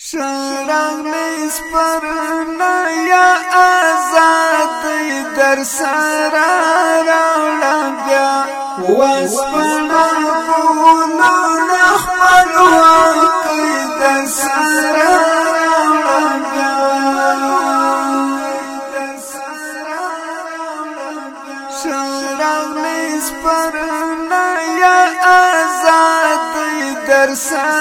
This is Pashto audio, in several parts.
شرنګ مې سپر نه یا آزاد در سره راوړم بیا وسپنا په نور خپل حق در سره راوړم بیا شرنګ مې سپر نه یا آزاد در سره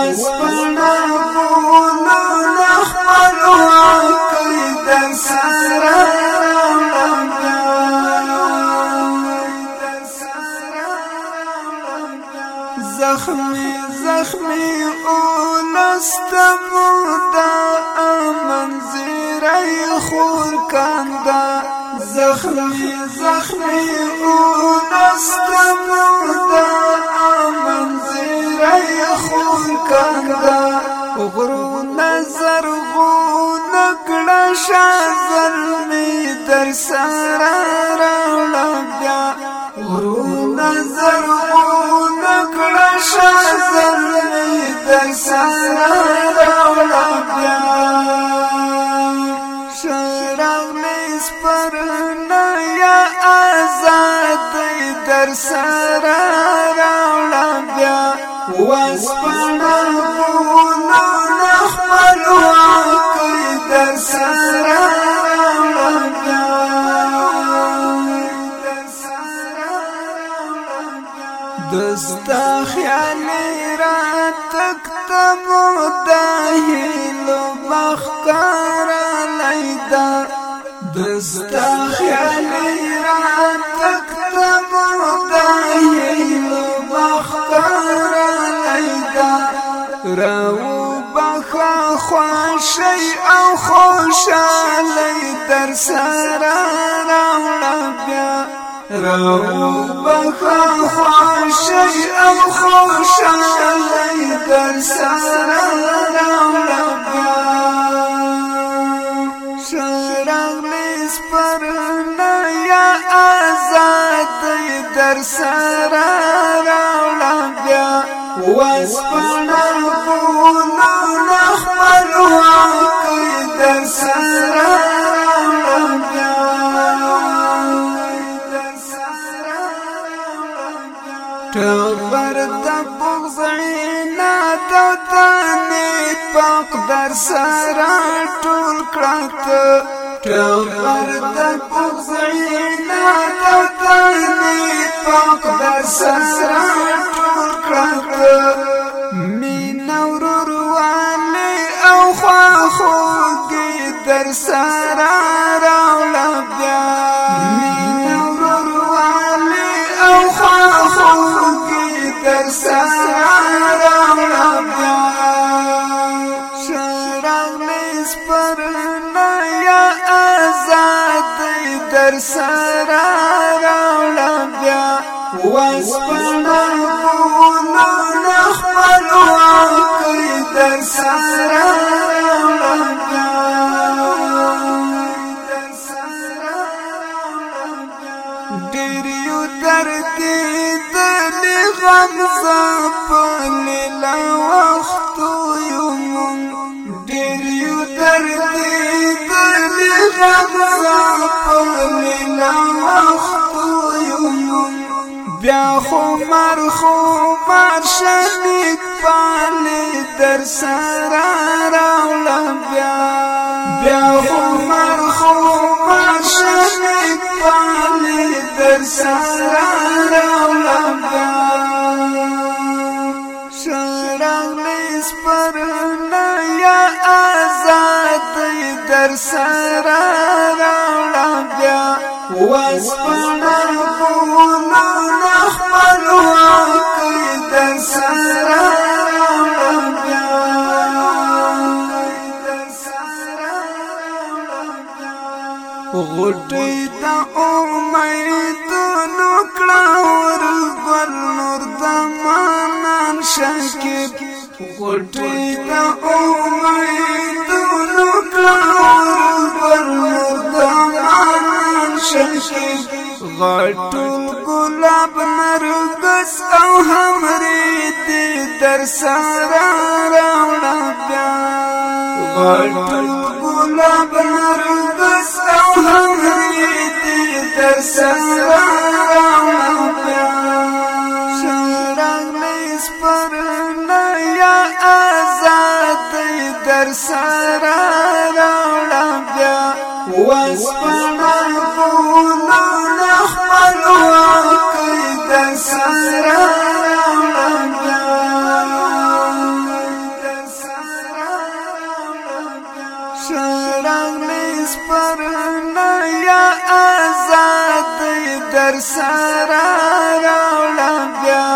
وسپنا کولو نخپل عقیدن سره زخمی زخمی او نستمرده امن زیره خور کنده زخمی زخمی او نستمرده دا غرو نظر غو نکړه شازل می در سره راوړم بیا غرو نظر غو نکړه شازل می در سره راوړم بیا شرم می سپر نه یا آزاد در سره مو د هیلو بخکار لیدا دستا خیال را تکت مو د هیلو راو بخا خوشی او خوشالی در سرا راونا رو بخا خوشی او خوشالی در سر رام لبا شرم لیس پر نیا آزاد در سر رام لبا وست بر سرا ټول کړت ټول بر د پوزینا ته پاک بر سرا در سرا راولا بیا واسپنا بولا نخبل واقعی در سرا راولا بیا دیریو در دیدنی غمزا پلی لوخت مرخوبان شنید پالی در سرا راولم بیا بیا خو مرخوبان شنید پالی در سرا راولم بیا شرم نیس پر نیا آزاد در سرا راولم بیا واسپنا پونا غټي ته امید نو کړور ګل نور د مانان شکیب غټي ته امید نو کړور ګل نور د مانان شکیب غټول ګلاب نرګس او همري دې در سره راوړا بیا غټول ګلاب نرګس در سره راوړه بیا وسپنا پونه خپل کوي در سره راوړه بیا در سره راوړه بیا شرم ساز پر نیا آزاد در سارا راولا بیا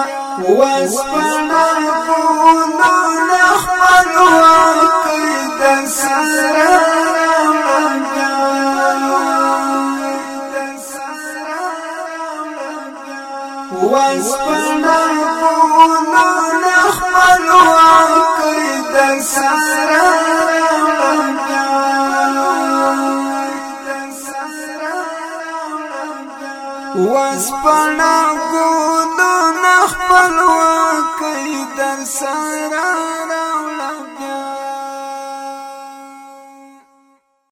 واس پر پونو نخبر حق در سارا پونو در سارا راولا بیا وسپنا کو د نخپل وکي در سره